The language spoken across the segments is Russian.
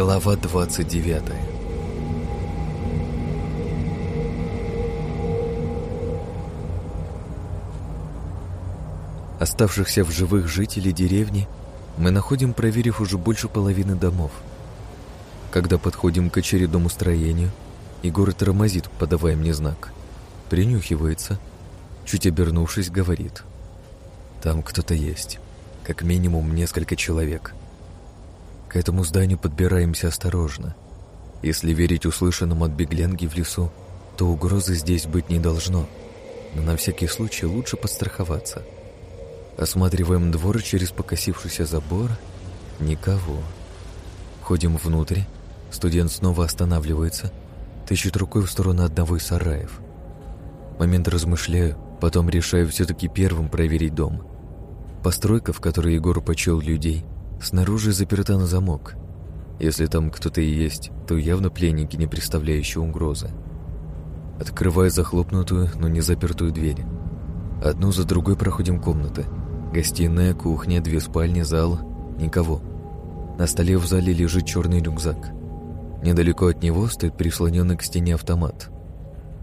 Глава 29 Оставшихся в живых жителей деревни мы находим, проверив уже больше половины домов. Когда подходим к очередному строению, Егор тормозит, подавая мне знак. Принюхивается, чуть обернувшись, говорит. Там кто-то есть. Как минимум несколько человек. К этому зданию подбираемся осторожно. Если верить услышанному от бегленги в лесу, то угрозы здесь быть не должно. Но на всякий случай лучше подстраховаться. Осматриваем двор через покосившийся забор. Никого. Ходим внутрь. Студент снова останавливается. Тычет рукой в сторону одного из сараев. Момент размышляю, потом решаю все-таки первым проверить дом. Постройка, в которой Егор почел людей, снаружи заперта на замок. Если там кто-то и есть, то явно пленники, не представляющие угрозы. Открываю захлопнутую, но не запертую дверь. Одну за другой проходим комнаты. Гостиная, кухня, две спальни, зал. Никого. На столе в зале лежит черный рюкзак. Недалеко от него стоит прислоненный к стене автомат.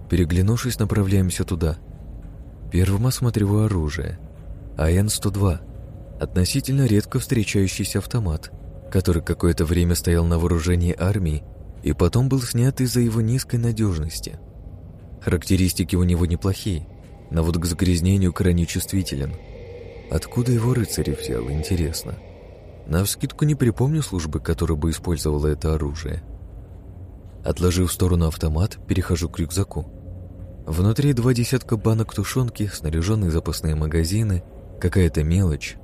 Переглянувшись, направляемся туда. Первым осматриваю оружие. АН-102 – относительно редко встречающийся автомат, который какое-то время стоял на вооружении армии и потом был снят из-за его низкой надежности. Характеристики у него неплохие, но вот к загрязнению крайне чувствителен. Откуда его рыцарь взял, интересно. Навскидку не припомню службы, которая бы использовала это оружие. Отложив в сторону автомат, перехожу к рюкзаку. Внутри два десятка банок тушенки, снаряженные запасные магазины – Какая-то мелочь.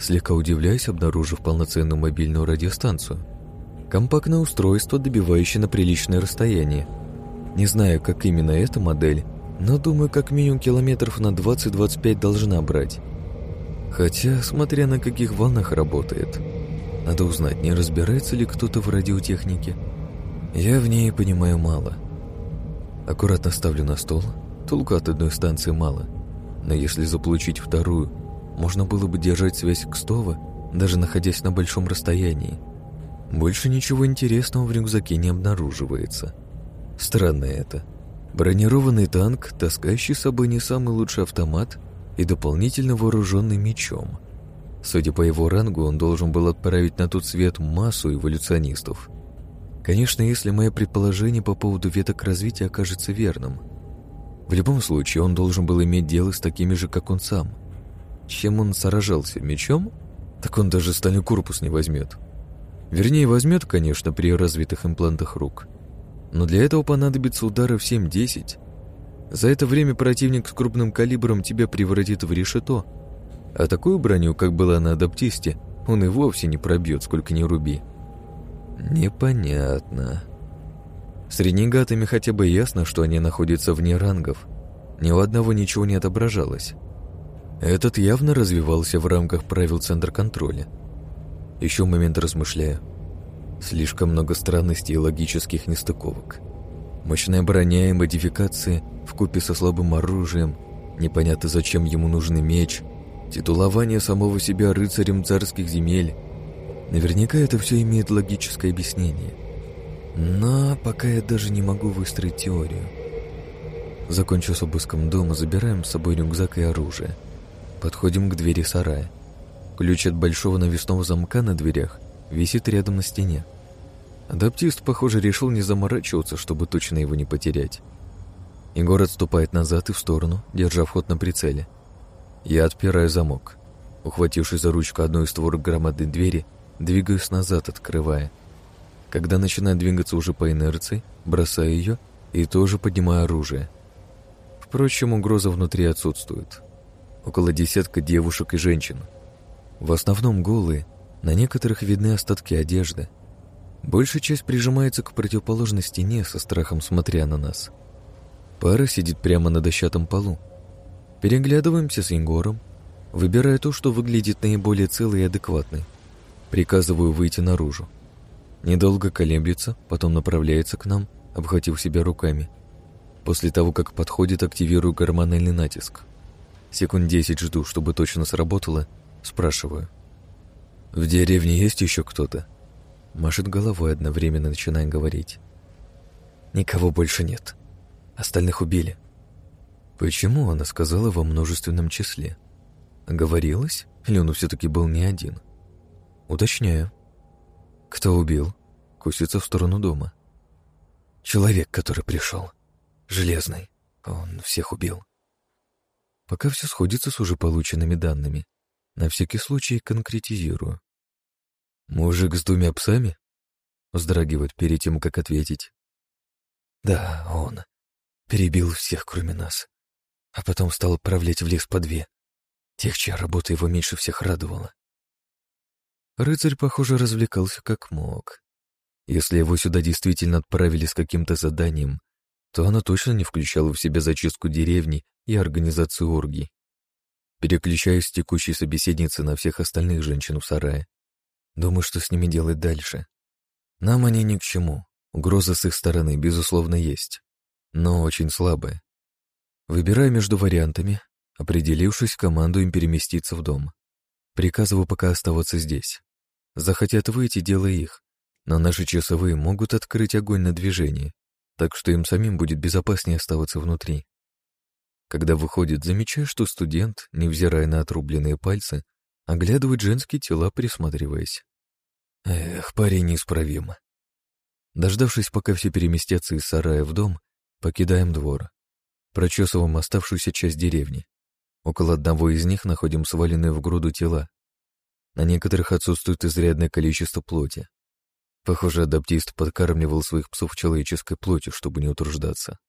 Слегка удивляюсь, обнаружив полноценную мобильную радиостанцию. Компактное устройство, добивающее на приличное расстояние. Не знаю, как именно эта модель, но думаю, как минимум километров на 20-25 должна брать. Хотя, смотря на каких волнах работает. Надо узнать, не разбирается ли кто-то в радиотехнике. Я в ней понимаю мало. Аккуратно ставлю на стол. Толку от одной станции мало – но если заполучить вторую, можно было бы держать связь к Стова, даже находясь на большом расстоянии. Больше ничего интересного в рюкзаке не обнаруживается. Странно это. Бронированный танк, таскающий с собой не самый лучший автомат и дополнительно вооруженный мечом. Судя по его рангу, он должен был отправить на тот свет массу эволюционистов. Конечно, если мое предположение по поводу веток развития окажется верным – в любом случае, он должен был иметь дело с такими же, как он сам. Чем он сражался? Мечом? Так он даже стальной корпус не возьмет. Вернее, возьмет, конечно, при развитых имплантах рук. Но для этого понадобится ударов 7-10. За это время противник с крупным калибром тебя превратит в решето. А такую броню, как была на адаптисте, он и вовсе не пробьет, сколько ни руби. Непонятно. С ренегатами хотя бы ясно, что они находятся вне рангов. Ни у одного ничего не отображалось. Этот явно развивался в рамках правил центра контроля. Еще момент размышляю. Слишком много странностей и логических нестыковок. Мощная броня и модификации в купе со слабым оружием, непонятно зачем ему нужен меч, титулование самого себя рыцарем царских земель. Наверняка это все имеет логическое объяснение – но пока я даже не могу выстроить теорию. Закончив с обыском дома, забираем с собой рюкзак и оружие. Подходим к двери сарая. Ключ от большого навесного замка на дверях висит рядом на стене. Адаптист, похоже, решил не заморачиваться, чтобы точно его не потерять. Егор отступает назад и в сторону, держа вход на прицеле. Я отпираю замок. Ухватившись за ручку одной из створок громадной двери, двигаюсь назад, открывая. Когда начинаю двигаться уже по инерции, бросаю ее и тоже поднимаю оружие. Впрочем, угроза внутри отсутствует. Около десятка девушек и женщин. В основном голые, на некоторых видны остатки одежды. Большая часть прижимается к противоположной стене со страхом смотря на нас. Пара сидит прямо на дощатом полу. Переглядываемся с Егором, выбирая то, что выглядит наиболее целой и адекватной. Приказываю выйти наружу. Недолго колеблется, потом направляется к нам, обхватив себя руками. После того, как подходит, активирую гормональный натиск. Секунд десять жду, чтобы точно сработало, спрашиваю. «В деревне есть еще кто-то?» машет головой, одновременно начиная говорить. «Никого больше нет. Остальных убили». Почему она сказала во множественном числе? Говорилось? Или он все-таки был не один? Уточняю. Кто убил? Кусится в сторону дома. Человек, который пришел. Железный. Он всех убил. Пока все сходится с уже полученными данными. На всякий случай конкретизирую. Мужик с двумя псами? Вздрагивает перед тем, как ответить. Да, он. Перебил всех, кроме нас а потом стал отправлять в лес по две. Тех, чья работа его меньше всех радовала. Рыцарь, похоже, развлекался как мог. Если его сюда действительно отправили с каким-то заданием, то она точно не включала в себя зачистку деревни и организацию оргий. Переключаюсь с текущей собеседницы на всех остальных женщин в сарае. Думаю, что с ними делать дальше. Нам они ни к чему. Угроза с их стороны, безусловно, есть. Но очень слабая. Выбираю между вариантами, определившись, командуем переместиться в дом. Приказываю пока оставаться здесь. Захотят выйти, дело их, но наши часовые могут открыть огонь на движение, так что им самим будет безопаснее оставаться внутри. Когда выходит, замечаю, что студент, невзирая на отрубленные пальцы, оглядывает женские тела, присматриваясь. Эх, парень неисправим. Дождавшись, пока все переместятся из сарая в дом, покидаем двор. Прочесываем оставшуюся часть деревни. Около одного из них находим сваленные в груду тела. На некоторых отсутствует изрядное количество плоти. Похоже, адаптист подкармливал своих псов человеческой плотью, чтобы не утруждаться.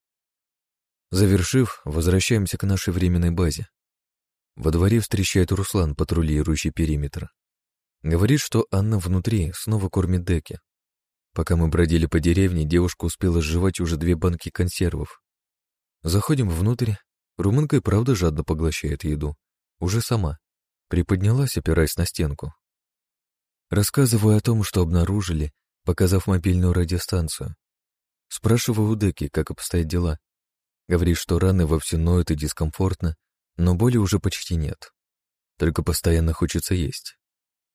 Завершив, возвращаемся к нашей временной базе. Во дворе встречает Руслан, патрулирующий периметр. Говорит, что Анна внутри снова кормит деки. Пока мы бродили по деревне, девушка успела сживать уже две банки консервов. Заходим внутрь. Румынка и правда жадно поглощает еду. Уже сама. Приподнялась, опираясь на стенку. Рассказываю о том, что обнаружили, показав мобильную радиостанцию. Спрашиваю у Деки, как обстоят дела. Говорит, что раны вовсю ноют и дискомфортно, но боли уже почти нет. Только постоянно хочется есть.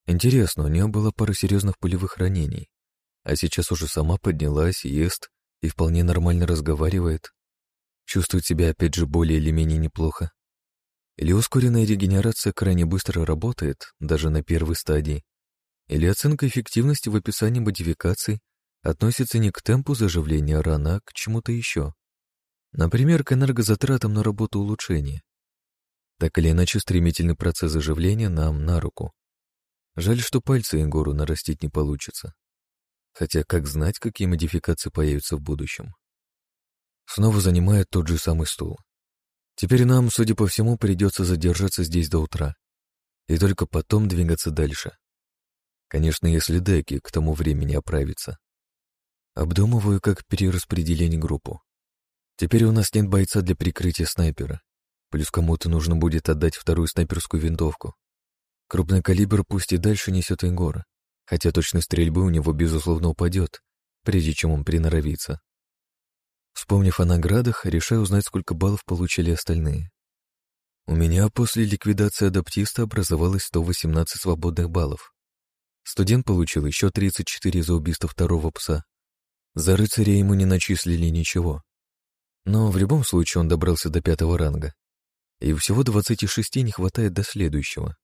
Интересно, у нее была пара серьезных пулевых ранений, а сейчас уже сама поднялась, ест и вполне нормально разговаривает. Чувствует себя опять же более или менее неплохо. Или ускоренная регенерация крайне быстро работает, даже на первой стадии. Или оценка эффективности в описании модификаций относится не к темпу заживления рана, а к чему-то еще. Например, к энергозатратам на работу улучшения. Так или иначе, стремительный процесс заживления нам на руку. Жаль, что пальцы Ингору нарастить не получится. Хотя как знать, какие модификации появятся в будущем снова занимает тот же самый стул. Теперь нам, судя по всему, придется задержаться здесь до утра и только потом двигаться дальше. Конечно, если Деки к тому времени оправится. Обдумываю, как перераспределить группу. Теперь у нас нет бойца для прикрытия снайпера, плюс кому-то нужно будет отдать вторую снайперскую винтовку. Крупный калибр пусть и дальше несет Ингора, хотя точность стрельбы у него, безусловно, упадет, прежде чем он приноровится. Вспомнив о наградах, решаю узнать, сколько баллов получили остальные. У меня после ликвидации адаптиста образовалось 118 свободных баллов. Студент получил еще 34 за убийство второго пса. За рыцаря ему не начислили ничего. Но в любом случае он добрался до пятого ранга. И всего 26 не хватает до следующего.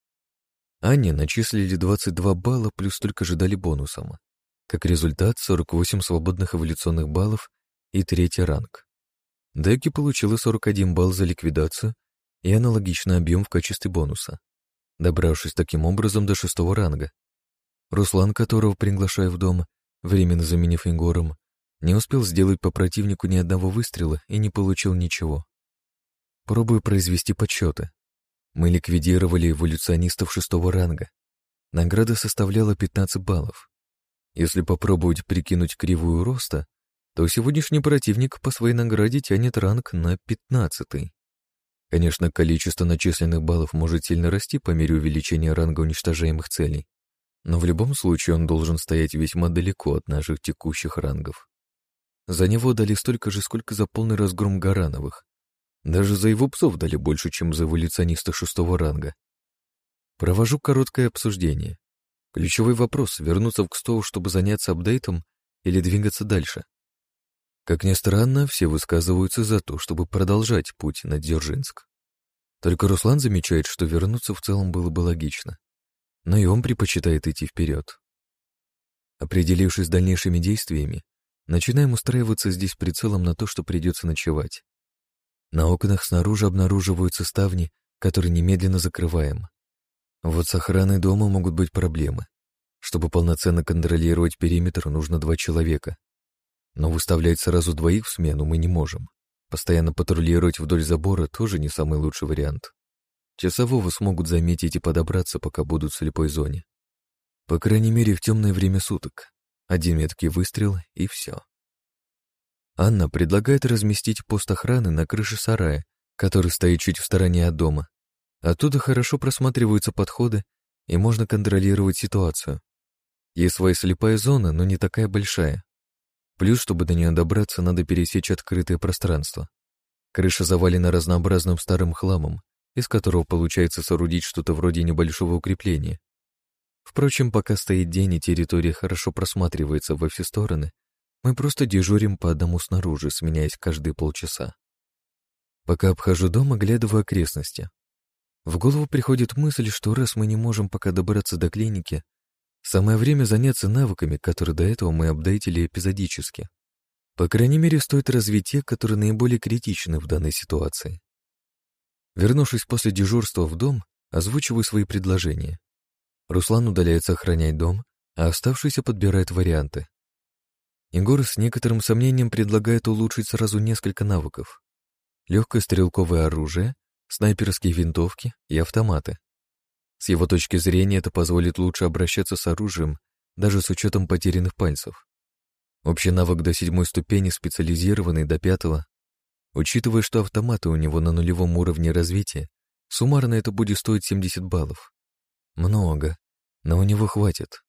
Анне начислили 22 балла, плюс только же дали бонусом. Как результат, 48 свободных эволюционных баллов и третий ранг. Деки получила 41 балл за ликвидацию и аналогичный объем в качестве бонуса, добравшись таким образом до шестого ранга. Руслан, которого приглашаю в дом, временно заменив Ингором, не успел сделать по противнику ни одного выстрела и не получил ничего. Пробую произвести подсчеты. Мы ликвидировали эволюционистов шестого ранга. Награда составляла 15 баллов. Если попробовать прикинуть кривую роста, то сегодняшний противник по своей награде тянет ранг на пятнадцатый. Конечно, количество начисленных баллов может сильно расти по мере увеличения ранга уничтожаемых целей, но в любом случае он должен стоять весьма далеко от наших текущих рангов. За него дали столько же, сколько за полный разгром Гарановых. Даже за его псов дали больше, чем за эволюциониста шестого ранга. Провожу короткое обсуждение. Ключевой вопрос — вернуться в Кстоу, чтобы заняться апдейтом или двигаться дальше. Как ни странно, все высказываются за то, чтобы продолжать путь на Дзержинск. Только Руслан замечает, что вернуться в целом было бы логично. Но и он предпочитает идти вперед. Определившись дальнейшими действиями, начинаем устраиваться здесь прицелом на то, что придется ночевать. На окнах снаружи обнаруживаются ставни, которые немедленно закрываем. Вот с охраной дома могут быть проблемы. Чтобы полноценно контролировать периметр, нужно два человека. Но выставлять сразу двоих в смену мы не можем. Постоянно патрулировать вдоль забора тоже не самый лучший вариант. Часового смогут заметить и подобраться, пока будут в слепой зоне. По крайней мере, в темное время суток. Один меткий выстрел и все. Анна предлагает разместить пост охраны на крыше сарая, который стоит чуть в стороне от дома. Оттуда хорошо просматриваются подходы, и можно контролировать ситуацию. Есть своя слепая зона, но не такая большая. Плюс, чтобы до нее добраться, надо пересечь открытое пространство. Крыша завалена разнообразным старым хламом, из которого получается соорудить что-то вроде небольшого укрепления. Впрочем, пока стоит день и территория хорошо просматривается во все стороны, мы просто дежурим по одному снаружи, сменяясь каждые полчаса. Пока обхожу дом, оглядываю окрестности. В голову приходит мысль, что раз мы не можем пока добраться до клиники, самое время заняться навыками, которые до этого мы апдейтили эпизодически. По крайней мере, стоит развить те, которые наиболее критичны в данной ситуации. Вернувшись после дежурства в дом, озвучиваю свои предложения. Руслан удаляется охранять дом, а оставшийся подбирает варианты. Егор с некоторым сомнением предлагает улучшить сразу несколько навыков. Легкое стрелковое оружие, снайперские винтовки и автоматы. С его точки зрения это позволит лучше обращаться с оружием, даже с учетом потерянных пальцев. Общий навык до седьмой ступени, специализированный до пятого. Учитывая, что автоматы у него на нулевом уровне развития, суммарно это будет стоить 70 баллов. Много, но у него хватит.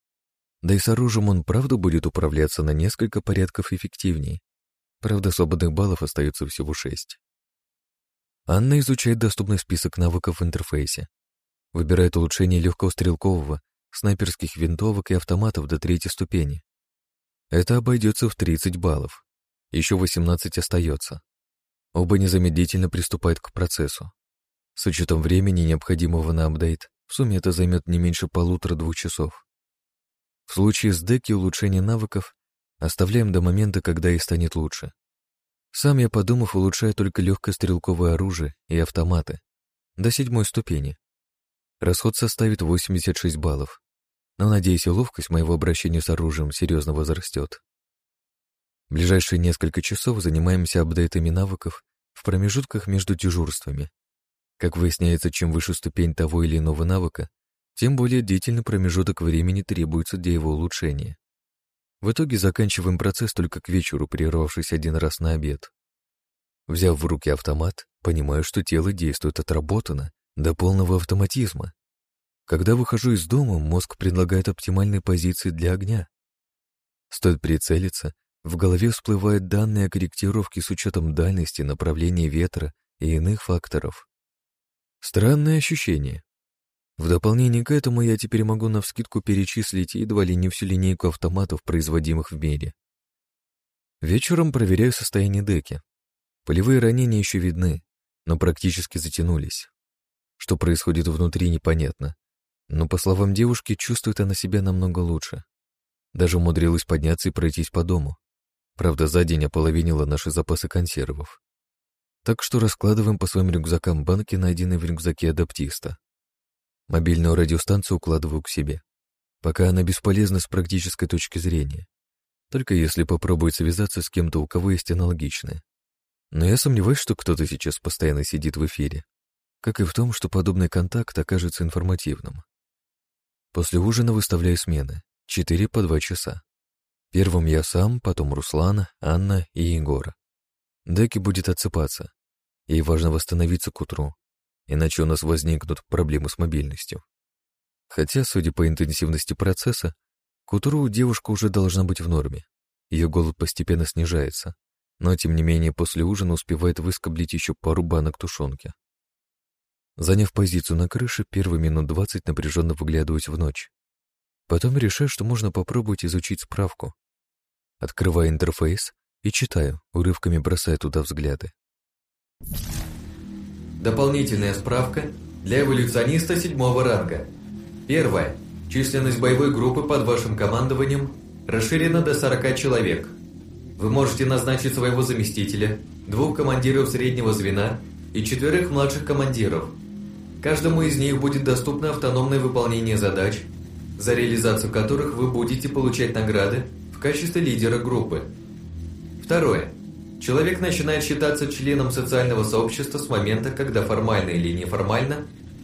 Да и с оружием он правда будет управляться на несколько порядков эффективнее. Правда, свободных баллов остается всего шесть. Анна изучает доступный список навыков в интерфейсе. Выбирает улучшение легкого стрелкового, снайперских винтовок и автоматов до третьей ступени. Это обойдется в 30 баллов. Еще 18 остается. Оба незамедлительно приступают к процессу. С учетом времени, необходимого на апдейт, сумме это займет не меньше полутора-двух часов. В случае с деки улучшение навыков оставляем до момента, когда и станет лучше. Сам я, подумав, улучшаю только легкое стрелковое оружие и автоматы. До седьмой ступени. Расход составит 86 баллов. Но, надеюсь, и ловкость моего обращения с оружием серьезно возрастет. В ближайшие несколько часов занимаемся апдейтами навыков в промежутках между дежурствами. Как выясняется, чем выше ступень того или иного навыка, тем более длительный промежуток времени требуется для его улучшения. В итоге заканчиваем процесс только к вечеру, прервавшись один раз на обед. Взяв в руки автомат, понимаю, что тело действует отработано до полного автоматизма. Когда выхожу из дома, мозг предлагает оптимальные позиции для огня. Стоит прицелиться, в голове всплывают данные о корректировке с учетом дальности, направления ветра и иных факторов. Странное ощущение. В дополнение к этому я теперь могу навскидку перечислить едва ли не всю линейку автоматов, производимых в мире. Вечером проверяю состояние деки. Полевые ранения еще видны, но практически затянулись. Что происходит внутри, непонятно. Но, по словам девушки, чувствует она себя намного лучше. Даже умудрилась подняться и пройтись по дому. Правда, за день ополовинила наши запасы консервов. Так что раскладываем по своим рюкзакам банки, найденные в рюкзаке адаптиста. Мобильную радиостанцию укладываю к себе. Пока она бесполезна с практической точки зрения. Только если попробовать связаться с кем-то, у кого есть аналогичное. Но я сомневаюсь, что кто-то сейчас постоянно сидит в эфире. Как и в том, что подобный контакт окажется информативным. После ужина выставляю смены. Четыре по два часа. Первым я сам, потом Руслана, Анна и Егора. Деки будет отсыпаться. Ей важно восстановиться к утру иначе у нас возникнут проблемы с мобильностью. Хотя, судя по интенсивности процесса, к утру девушка уже должна быть в норме. Ее голод постепенно снижается, но, тем не менее, после ужина успевает выскоблить еще пару банок тушенки. Заняв позицию на крыше, первые минут двадцать напряженно выглядывать в ночь. Потом решаю, что можно попробовать изучить справку. Открываю интерфейс и читаю, урывками бросая туда взгляды. Дополнительная справка для эволюциониста седьмого ранга. Первое. Численность боевой группы под вашим командованием расширена до 40 человек. Вы можете назначить своего заместителя, двух командиров среднего звена и четверых младших командиров. Каждому из них будет доступно автономное выполнение задач, за реализацию которых вы будете получать награды в качестве лидера группы. Второе. Человек начинает считаться членом социального сообщества с момента, когда формально или неформально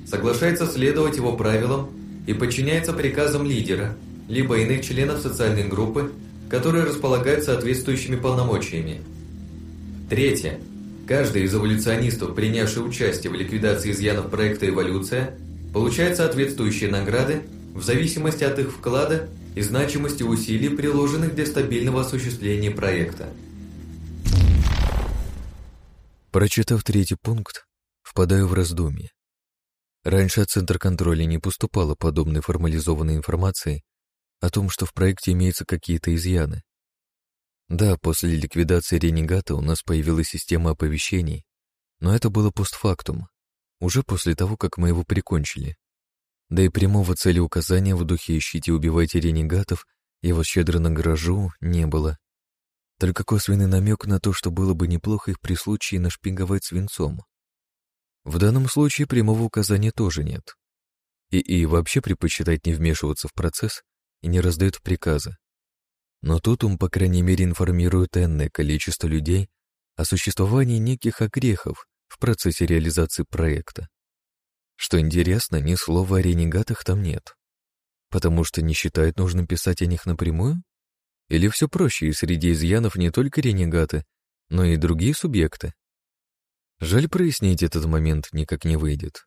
соглашается следовать его правилам и подчиняется приказам лидера, либо иных членов социальной группы, которые располагают соответствующими полномочиями. Третье. Каждый из эволюционистов, принявший участие в ликвидации изъянов проекта «Эволюция», получает соответствующие награды в зависимости от их вклада и значимости усилий, приложенных для стабильного осуществления проекта. Прочитав третий пункт, впадаю в раздумье. Раньше от Центра контроля не поступало подобной формализованной информации о том, что в проекте имеются какие-то изъяны. Да, после ликвидации ренегата у нас появилась система оповещений, но это было постфактум, уже после того, как мы его прикончили. Да и прямого цели указания в духе «ищите убивайте ренегатов» вас щедро награжу не было. Только косвенный намек на то, что было бы неплохо их при случае нашпиговать свинцом. В данном случае прямого указания тоже нет. И и вообще предпочитает не вмешиваться в процесс и не раздает приказы. Но тут он, по крайней мере, информирует энное количество людей о существовании неких огрехов в процессе реализации проекта. Что интересно, ни слова о ренегатах там нет. Потому что не считает нужным писать о них напрямую? Или все проще, и среди изъянов не только ренегаты, но и другие субъекты? Жаль, прояснить этот момент никак не выйдет.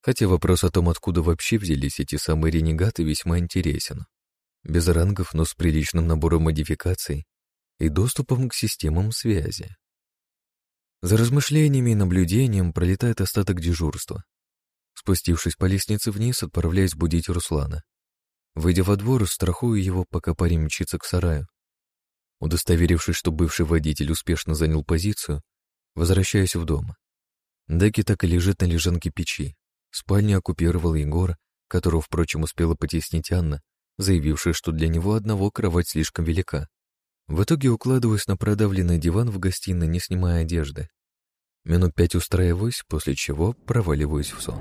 Хотя вопрос о том, откуда вообще взялись эти самые ренегаты, весьма интересен. Без рангов, но с приличным набором модификаций и доступом к системам связи. За размышлениями и наблюдением пролетает остаток дежурства. Спустившись по лестнице вниз, отправляюсь будить Руслана. Выйдя во двор, страхую его, пока парень мчится к сараю. Удостоверившись, что бывший водитель успешно занял позицию, возвращаюсь в дом. Деки так и лежит на лежанке печи. Спальню оккупировал Егор, которого, впрочем, успела потеснить Анна, заявившая, что для него одного кровать слишком велика. В итоге укладываюсь на продавленный диван в гостиной, не снимая одежды. Минут пять устраиваюсь, после чего проваливаюсь в сон.